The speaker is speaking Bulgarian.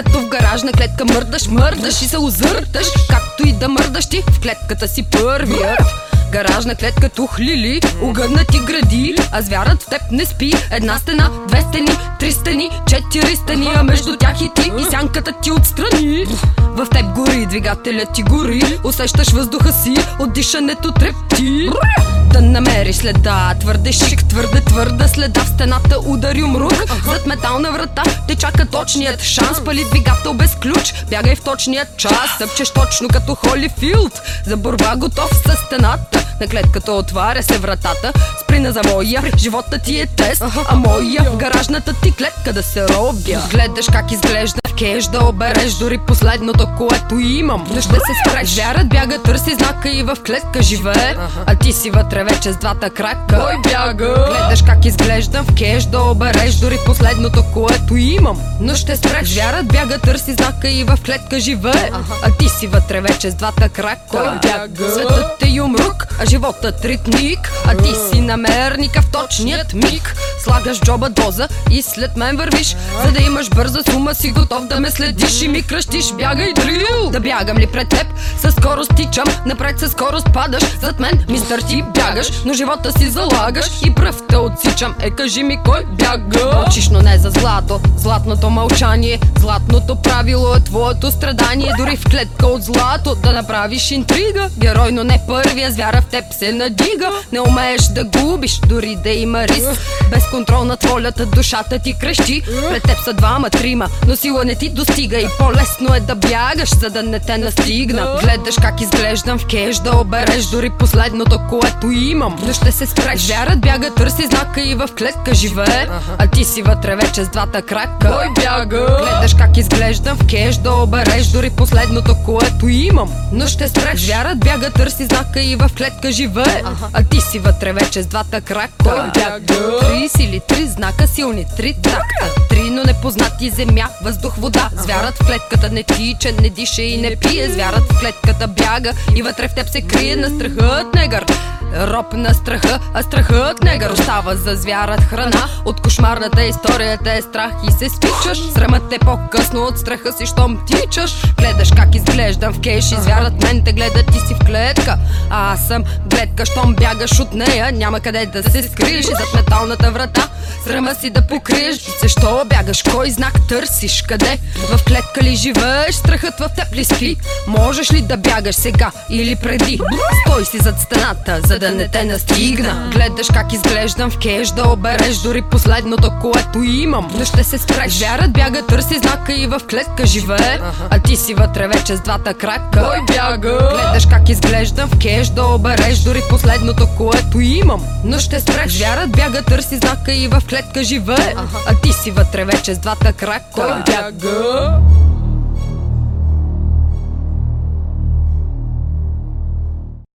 в гаражна клетка мърдаш, мърдаш и се озърташ Както и да мърдаш ти в клетката си първият. Гаражна клетка тухлили, огъдна ти гради А звярат в теб не спи. Една стена, две стени, три стени, четири стени А между тях и ти и сянката ти отстрани. В теб гори, двигателят ти гори Усещаш въздуха си, от дишането трепти. Да намериш следа, твърде шик, твърде твърда следа. В стената удари умрук, зад метална врата Те чака точният шанс, пали двигател без ключ. Бягай в точният час, съпчеш точно като Холифилд. За борба готов с стената на клетката отваря се вратата. Спри на завоя, живота ти е тест. А моя в гаражната ти клетка да се робя. Гледаш как изглежда кеш да обереш дори последното, което имам. Но ще се спреш. Вярат бяга, търси знака и в клетка живее А ти си вътре вече с двата крака. Кой бяга? Гледаш как изглеждам в кеш да обереш дори последното, което имам. Но ще спреш. Вярат бяга, търси знака и в клетка живее А ти си вътре вече с двата крака. Кой бяга? Светът е юмрук, а животът ритник А ти си намерника в точният миг. Слагаш джоба доза и след мен вървиш За да имаш бърза сума си готов да ме следиш И ми кръщиш, бягай дрил Да бягам ли пред теб? Със скорост тичам, напред със скорост падаш. Зад мен, мистър ти бягаш, но живота си залагаш И пръв те отсичам, е кажи ми кой бяга? Мълчиш, но не за злато, златното мълчание Златното правило е твоето страдание. Дори в клетка от злато да направиш интрига. Герой, но не първия, звяра в теб се надига. Не умееш да губиш, дори да има риск. Без контрол над волята, душата ти крещи. Пред теб са двама, трима, но сила не ти достига. И по-лесно е да бягаш, за да не те настигна. Гледаш как изглеждам в кеш, да обереш дори последното, което имам. Но ще се спреш. Вярат бяга, търси знака и в клетка живее А ти си вътре вече с двата крака. Кой бяга? Гледаш как изглеждам в кеш, да обереш дори последното, което имам. Но ще спреш. Вярат бяга, търси знака и в клетка живее А ти си вътре вече с двата крака. Кой бяга? Три сили, три знака, силни, три такта. Три, но непознати земя, въздух, вода. Звярат в клетката не тича, не диша и не пие. Звярат в клетката бяга и вътре в теб се крие на страхът негър Роб на страха, а страхът негър остава за звярат храна От кошмарната история те е страх и се спичаш Срамът е по-късно от страха си, щом тичаш Гледаш как изглеждам в кеш и звярат мен те гледат ти си в клетка А аз съм гледка, щом бягаш от нея Няма къде да се скриеш зад металната врата Срама си да покриеш Защо бягаш? Кой знак търсиш? Къде? В клетка ли живееш? Страхът в теб ли спи? Можеш ли да бягаш сега или преди? Стой си зад стената, за да не те настигна. Гледаш как изглеждам в кеш да обереш дори последното, което имам. Но ще се спреш. Вярат бяга, търси знака и в клетка живее А ти си вътре вече с двата крака. Кой бяга? Гледаш как изглеждам в кеш да обереш дори последното, което имам. Но ще спреш. Вярат бяга, търси знака и в клетка живее А ти си вътре вече с двата крака. Кой бяга?